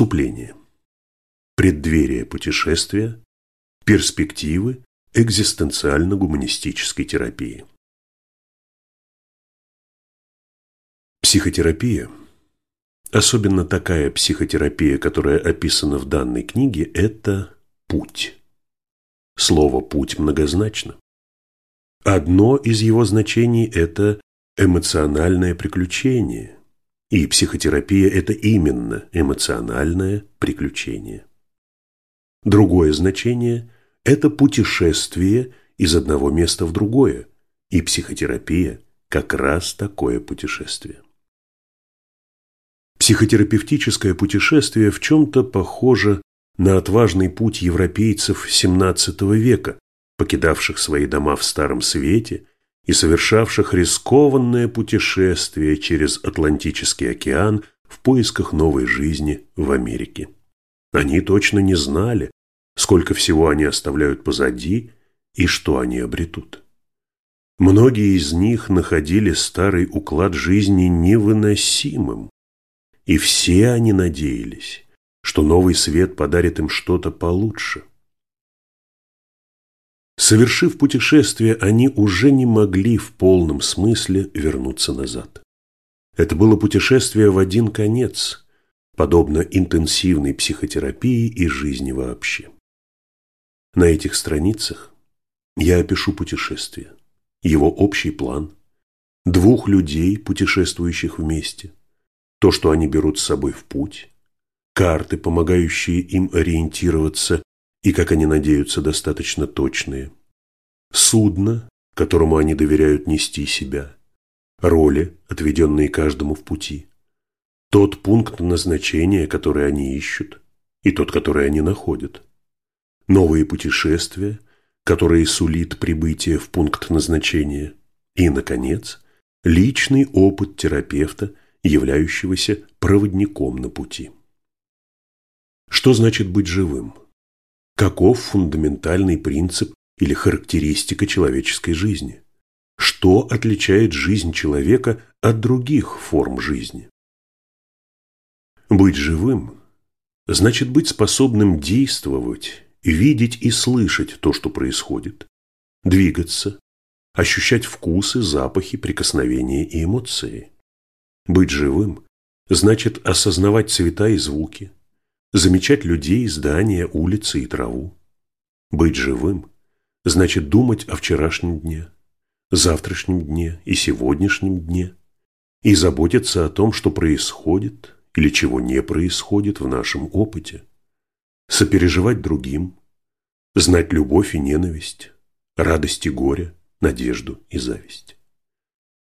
Вступление. Преддверие путешествия. Перспективы экзистенциально-гуманистической терапии. Психотерапия, особенно такая психотерапия, которая описана в данной книге, это путь. Слово «путь» многозначно. Одно из его значений – это эмоциональное приключение, и психотерапия – это именно эмоциональное приключение. Другое значение – это путешествие из одного места в другое, и психотерапия – как раз такое путешествие. Психотерапевтическое путешествие в чем-то похоже на отважный путь европейцев XVII века, покидавших свои дома в Старом Свете и совершавших рискованное путешествие через Атлантический океан в поисках новой жизни в Америке. Они точно не знали, сколько всего они оставляют позади и что они обретут. Многие из них находили старый уклад жизни невыносимым, и все они надеялись, что новый свет подарит им что-то получше. Совершив путешествие, они уже не могли в полном смысле вернуться назад. Это было путешествие в один конец, подобно интенсивной психотерапии и жизни вообще. На этих страницах я опишу путешествие, его общий план, двух людей, путешествующих вместе, то, что они берут с собой в путь, карты, помогающие им ориентироваться и, как они надеются, достаточно точные. Судно, которому они доверяют нести себя. Роли, отведенные каждому в пути. Тот пункт назначения, который они ищут, и тот, который они находят. Новые путешествия, которые сулит прибытие в пункт назначения. И, наконец, личный опыт терапевта, являющегося проводником на пути. Что значит быть живым? Каков фундаментальный принцип или характеристика человеческой жизни? Что отличает жизнь человека от других форм жизни? Быть живым значит быть способным действовать, видеть и слышать то, что происходит, двигаться, ощущать вкусы, запахи, прикосновения и эмоции. Быть живым значит осознавать цвета и звуки, замечать людей, здания, улицы и траву. Быть живым значит думать о вчерашнем дне, завтрашнем дне и сегодняшнем дне и заботиться о том, что происходит или чего не происходит в нашем опыте, сопереживать другим, знать любовь и ненависть, радость и горе, надежду и зависть.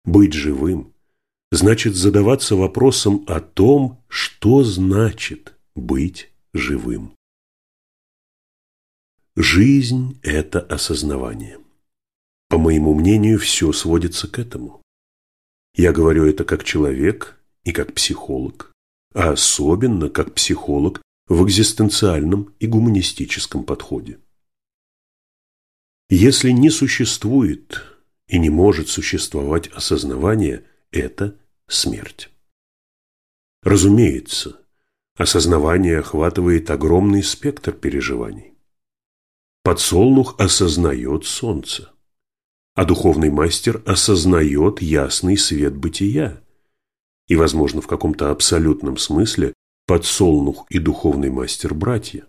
Быть живым значит задаваться вопросом о том, что значит быть живым. Жизнь – это осознавание. По моему мнению, все сводится к этому. Я говорю это как человек и как психолог, а особенно как психолог в экзистенциальном и гуманистическом подходе. Если не существует и не может существовать осознавание, это смерть. Разумеется, Осознавание охватывает огромный спектр переживаний. Подсолнух осознает солнце, а духовный мастер осознает ясный свет бытия. И, возможно, в каком-то абсолютном смысле подсолнух и духовный мастер – братья.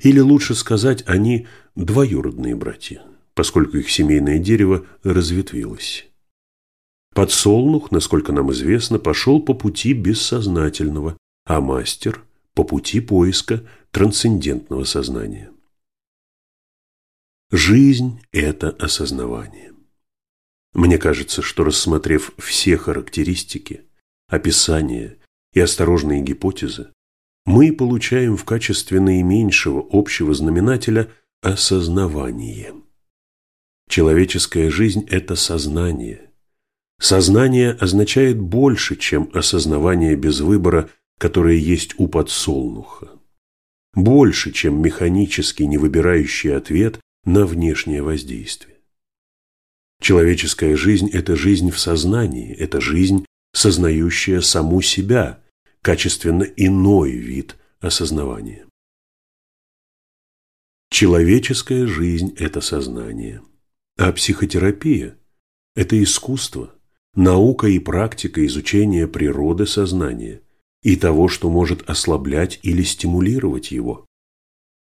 Или лучше сказать, они двоюродные братья, поскольку их семейное дерево разветвилось. Подсолнух, насколько нам известно, пошел по пути бессознательного, а мастер по пути поиска трансцендентного сознания. Жизнь – это осознавание. Мне кажется, что рассмотрев все характеристики, описания и осторожные гипотезы, мы получаем в качестве наименьшего общего знаменателя осознавание. Человеческая жизнь – это сознание. Сознание означает больше, чем осознавание без выбора которое есть у подсолнуха. Больше, чем механически не выбирающий ответ на внешнее воздействие. Человеческая жизнь – это жизнь в сознании, это жизнь, сознающая саму себя, качественно иной вид осознавания. Человеческая жизнь – это сознание, а психотерапия – это искусство, наука и практика изучения природы сознания и того, что может ослаблять или стимулировать его.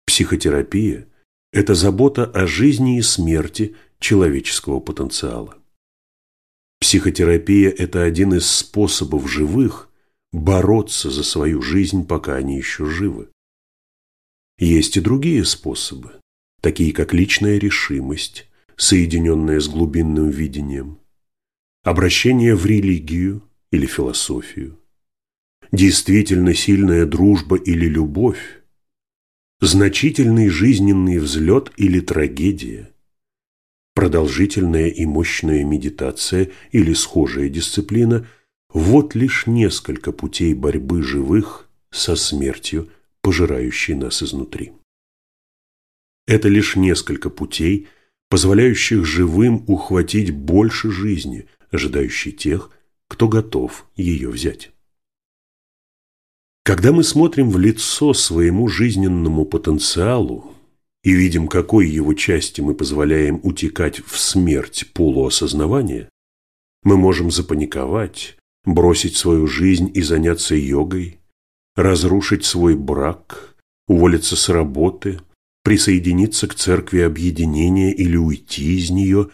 Психотерапия – это забота о жизни и смерти человеческого потенциала. Психотерапия – это один из способов живых бороться за свою жизнь, пока они еще живы. Есть и другие способы, такие как личная решимость, соединенная с глубинным видением, обращение в религию или философию, действительно сильная дружба или любовь, значительный жизненный взлет или трагедия, продолжительная и мощная медитация или схожая дисциплина – вот лишь несколько путей борьбы живых со смертью – пожирающий нас изнутри. Это лишь несколько путей, позволяющих живым ухватить больше жизни, ожидающей тех, кто готов ее взять. Когда мы смотрим в лицо своему жизненному потенциалу и видим, какой его части мы позволяем утекать в смерть полуосознавания, мы можем запаниковать, бросить свою жизнь и заняться йогой, разрушить свой брак, уволиться с работы, присоединиться к церкви объединения или уйти из нее,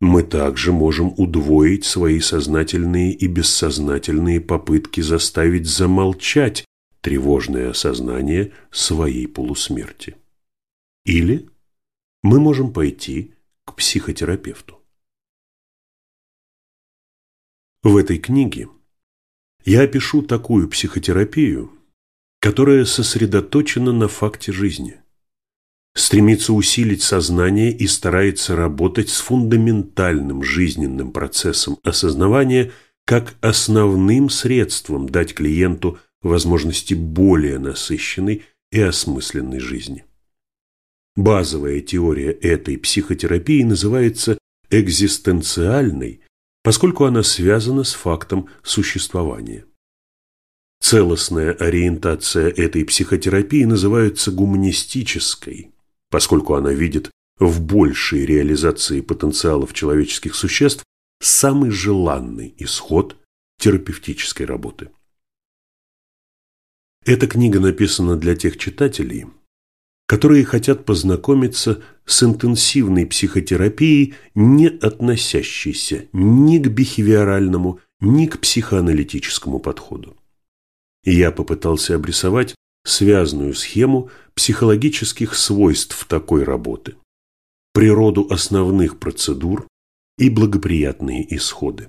мы также можем удвоить свои сознательные и бессознательные попытки заставить замолчать тревожное осознание своей полусмерти. Или мы можем пойти к психотерапевту. В этой книге я опишу такую психотерапию, которая сосредоточена на факте жизни, стремится усилить сознание и старается работать с фундаментальным жизненным процессом осознавания как основным средством дать клиенту возможности более насыщенной и осмысленной жизни. Базовая теория этой психотерапии называется экзистенциальной поскольку она связана с фактом существования. Целостная ориентация этой психотерапии называется гуманистической, поскольку она видит в большей реализации потенциалов человеческих существ самый желанный исход терапевтической работы. Эта книга написана для тех читателей, которые хотят познакомиться с интенсивной психотерапией, не относящейся ни к бихевиоральному, ни к психоаналитическому подходу. Я попытался обрисовать связанную схему психологических свойств такой работы, природу основных процедур и благоприятные исходы.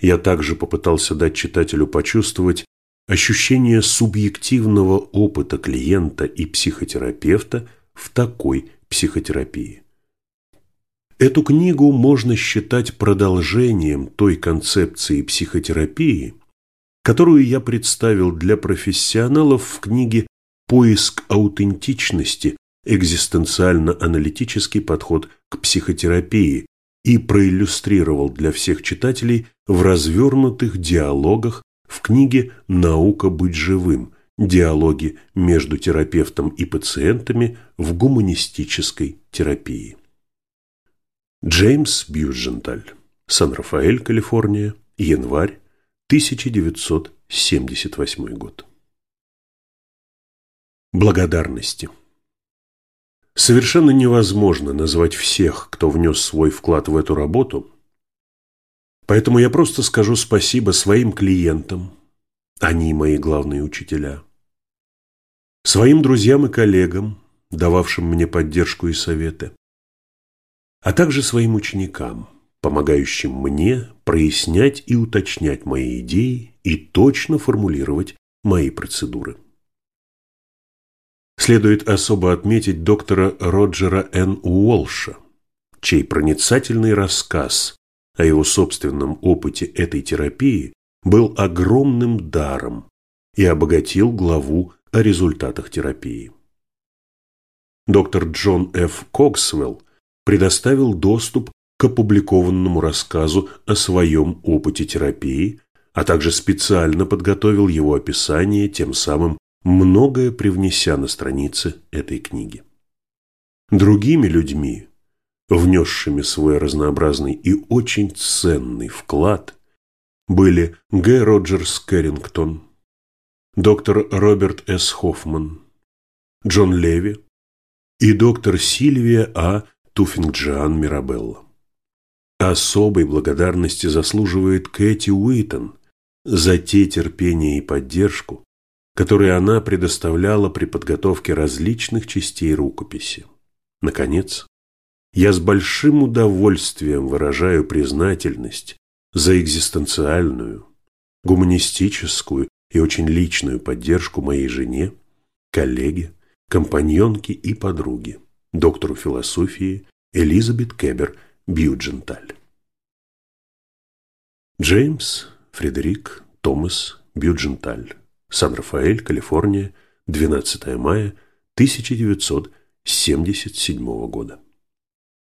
Я также попытался дать читателю почувствовать ощущение субъективного опыта клиента и психотерапевта в такой психотерапии. Эту книгу можно считать продолжением той концепции психотерапии, которую я представил для профессионалов в книге «Поиск аутентичности. Экзистенциально-аналитический подход к психотерапии» и проиллюстрировал для всех читателей в развернутых диалогах в книге «Наука быть живым. Диалоги между терапевтом и пациентами в гуманистической терапии». Джеймс Бьюдженталь. Сан-Рафаэль, Калифорния. Январь 1978 год. Благодарности. Совершенно невозможно назвать всех, кто внес свой вклад в эту работу, Поэтому я просто скажу спасибо своим клиентам, они мои главные учителя, своим друзьям и коллегам, дававшим мне поддержку и советы, а также своим ученикам, помогающим мне прояснять и уточнять мои идеи и точно формулировать мои процедуры. Следует особо отметить доктора Роджера Н. Уолша, чей проницательный рассказ о его собственном опыте этой терапии был огромным даром и обогатил главу о результатах терапии. Доктор Джон Ф. Коксвелл предоставил доступ к опубликованному рассказу о своем опыте терапии, а также специально подготовил его описание, тем самым многое привнеся на страницы этой книги. Другими людьми, внесшими свой разнообразный и очень ценный вклад, были Г. Роджерс Кэррингтон, доктор Роберт С. Хоффман, Джон Леви и доктор Сильвия А. Туффингджиан Мирабелла. Особой благодарности заслуживает Кэти Уитон за те терпение и поддержку, которые она предоставляла при подготовке различных частей рукописи. Наконец, я с большим удовольствием выражаю признательность за экзистенциальную, гуманистическую и очень личную поддержку моей жене, коллеге, компаньонке и подруге, доктору философии Элизабет Кебер Бьюдженталь. Джеймс Фредерик Томас Бьюдженталь. Сан-Рафаэль, Калифорния, 12 мая 1977 года.